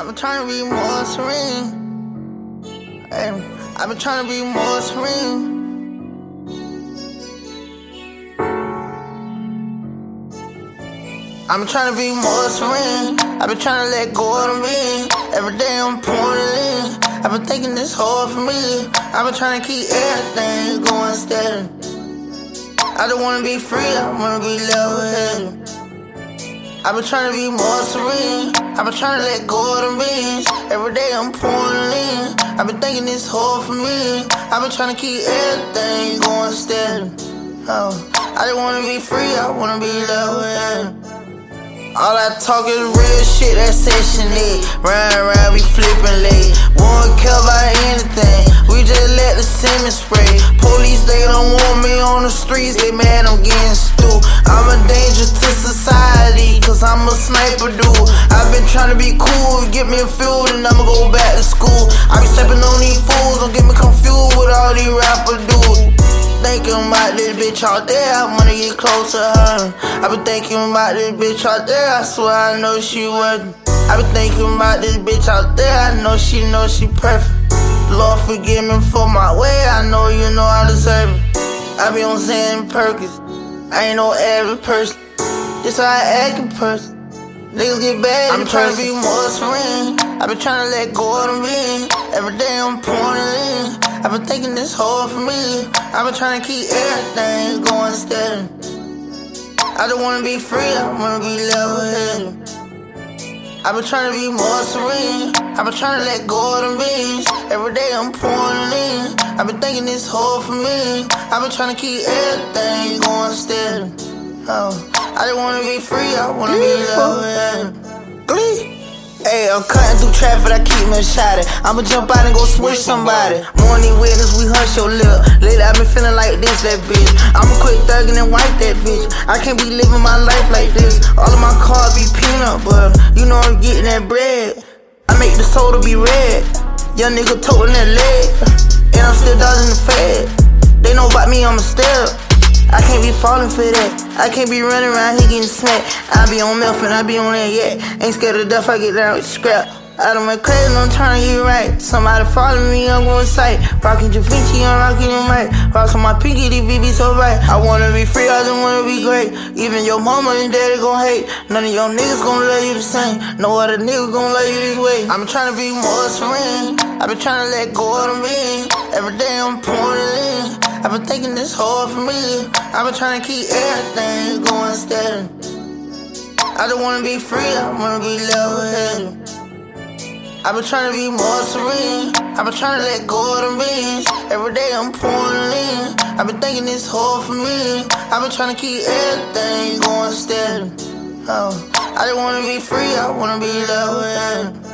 I'm trying to be more serene. Hey, I've been trying to be more serene. I've been trying to be more serene. I've been trying to let go of me. Every day I'm pouring in. I've been thinking this hard for me. I've been trying to keep everything going steady. I don't wanna be free, I wanna be level headed. I've been trying to be more serene. I've been trying to let go of the means. Every day I'm pouring in. I've been thinking this hard for me. I've been trying to keep everything going steady. Oh, I just wanna be free, I wanna be headed. All I talk is real shit, that section 8. Round round, we flipping late. Won't care about anything, we just let the semen spray. Police, they don't want me on the streets, they mad I'm getting stupid. I'm a danger to society, cause I'm a sniper dude. I've been trying to be cool, get me a fuel, and I'ma go back to school. I be stepping on these fools, don't get me confused with all these rapper dudes. Thinking about this bitch out there, I wanna get close to her. I been thinking about this bitch out there, I swear I know she wasn't. I been thinking about this bitch out there, I know she know she perfect. Forgive me for my way, I know you know I deserve it. I be on Xan Perkins, I ain't no average person. This how I act in person. Niggas get bad. I'm trying to be more serene. I been trying to let go of the mean. Every day I'm pouring in. I've been thinking this hard for me. I've been trying to keep everything going steady. I just wanna be free, I wanna be level headed. I've been trying to be more serene. I've been trying to let go of the means. Every day I'm pouring in. I've been thinking this hard for me. I've been trying to keep everything going steady. Oh, I just wanna be free, I wanna be level headed. Glee. Hey, I'm cutting through traffic, I keep me shot. I'ma jump out and go switch somebody. Morning witness, we hush your lip. Lately, i been feeling like this, that bitch. I'ma quit thugging and wipe that bitch. I can't be living my life like this. All of my cars that bread. I make the soda be red. Young nigga toting that leg. And I'm still dodging the fed. They know about me, I'm a step. I can't be falling for that. I can't be running around here getting smacked. I be on meth and I be on that yet. Ain't scared of death, I get down with scrap. I don't make crazy, I'm trying to get right. Somebody follow me, I'm going sight. Rockin' Da Vinci, I'm rockin' your mic. Rockin' my pinky, these BB so bright. I wanna be free, I just wanna be great. Even your mama and daddy gon' hate. None of your niggas gon' love you the same. No other nigga gon' love you this way. I'm trying to be more serene. i been trying to let go of mean. Every day I'm pouring in. I've been thinking this hard for me. I've been trying to keep everything going steady. I just wanna be free, I wanna be level headed. I've been trying to be more serene. I've been trying to let go of the means. Every day I'm pouring in. I've been thinking this hard for me. I've been trying to keep everything going steady. Oh, I just wanna be free, I wanna be level.